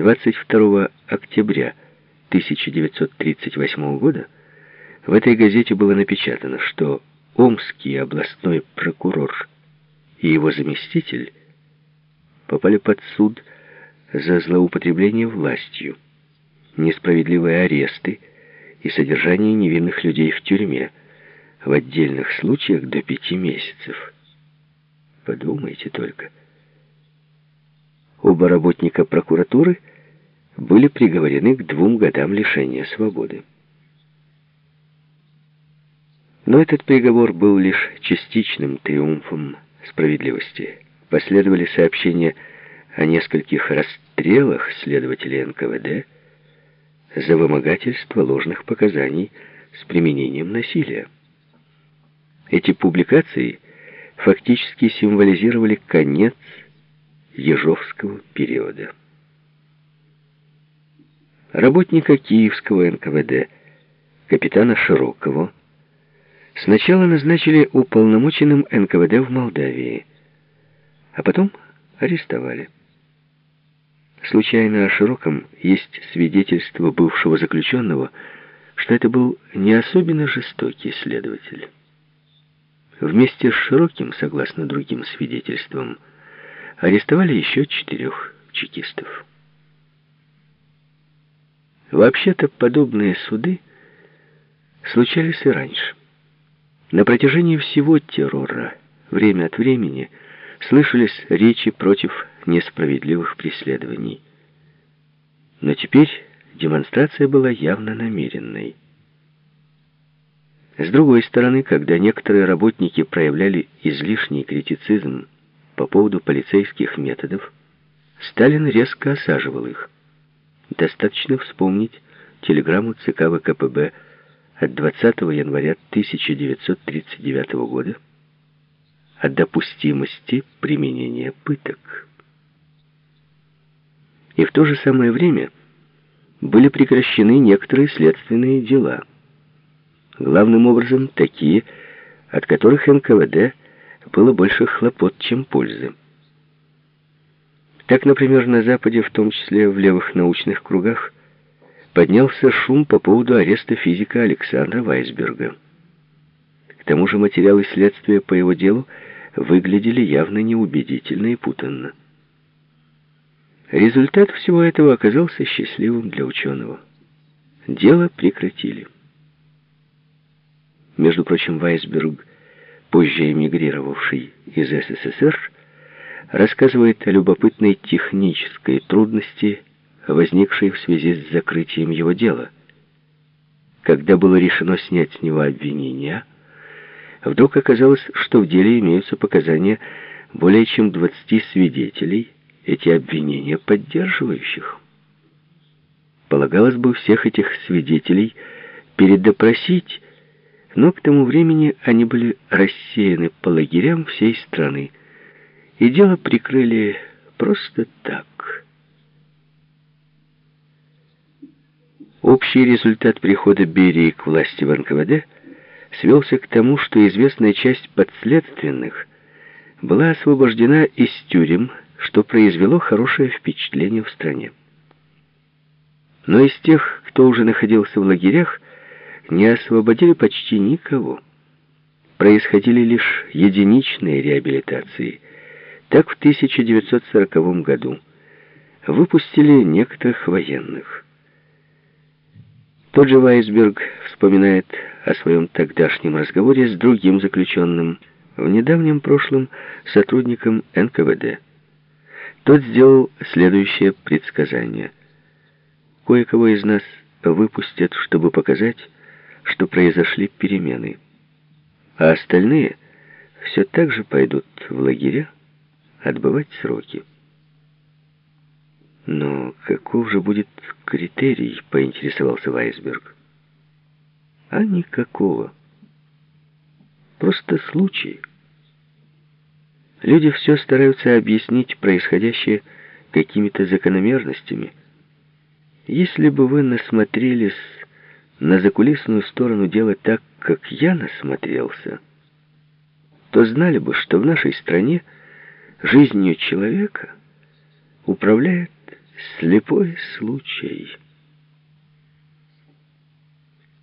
22 октября 1938 года в этой газете было напечатано, что Омский областной прокурор и его заместитель попали под суд за злоупотребление властью, несправедливые аресты и содержание невинных людей в тюрьме, в отдельных случаях до пяти месяцев. Подумайте только. Оба работника прокуратуры были приговорены к двум годам лишения свободы. Но этот приговор был лишь частичным триумфом справедливости. Последовали сообщения о нескольких расстрелах следователей НКВД за вымогательство ложных показаний с применением насилия. Эти публикации фактически символизировали конец Ежовского периода. Работника Киевского НКВД, капитана Широкого, сначала назначили уполномоченным НКВД в Молдавии, а потом арестовали. Случайно о Широком есть свидетельство бывшего заключенного, что это был не особенно жестокий следователь. Вместе с Широким, согласно другим свидетельствам, арестовали еще четырех чекистов. Вообще-то подобные суды случались и раньше. На протяжении всего террора, время от времени, слышались речи против несправедливых преследований. Но теперь демонстрация была явно намеренной. С другой стороны, когда некоторые работники проявляли излишний критицизм по поводу полицейских методов, Сталин резко осаживал их. Достаточно вспомнить телеграмму ЦК ВКПБ от 20 января 1939 года о допустимости применения пыток. И в то же самое время были прекращены некоторые следственные дела – Главным образом такие, от которых НКВД было больше хлопот, чем пользы. Так, например, на Западе, в том числе в левых научных кругах, поднялся шум по поводу ареста физика Александра Вайсберга. К тому же материалы следствия по его делу выглядели явно неубедительно и путанно. Результат всего этого оказался счастливым для ученого. Дело прекратили. Между прочим, Вайсберг, позже эмигрировавший из СССР, рассказывает о любопытной технической трудности, возникшей в связи с закрытием его дела. Когда было решено снять с него обвинения, вдруг оказалось, что в деле имеются показания более чем 20 свидетелей, эти обвинения поддерживающих. Полагалось бы всех этих свидетелей передопросить, но к тому времени они были рассеяны по лагерям всей страны, и дело прикрыли просто так. Общий результат прихода Берии к власти в НКВД свелся к тому, что известная часть подследственных была освобождена из тюрем, что произвело хорошее впечатление в стране. Но из тех, кто уже находился в лагерях, не освободили почти никого. Происходили лишь единичные реабилитации. Так в 1940 году выпустили некоторых военных. Тот же Вайсберг вспоминает о своем тогдашнем разговоре с другим заключенным, в недавнем прошлом сотрудником НКВД. Тот сделал следующее предсказание. Кое-кого из нас выпустят, чтобы показать, что произошли перемены, а остальные все так же пойдут в лагеря отбывать сроки. Но каков же будет критерий, поинтересовался Вайсберг. А никакого. Просто случай. Люди все стараются объяснить происходящее какими-то закономерностями. Если бы вы насмотрелись на закулисную сторону дела так, как я насмотрелся, то знали бы, что в нашей стране жизнью человека управляет Слепой случай.